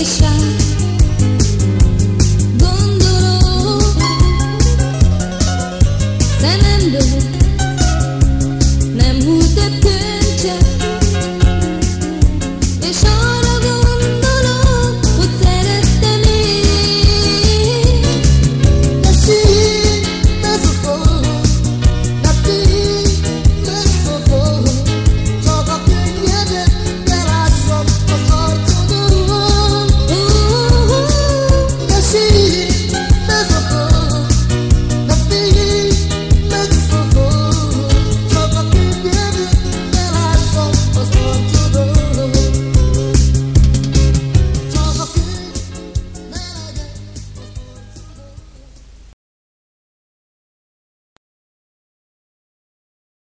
deixar.